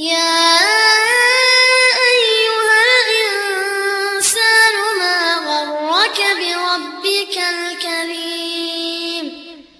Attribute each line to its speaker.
Speaker 1: يا أيها الإنسان ما غرك بربك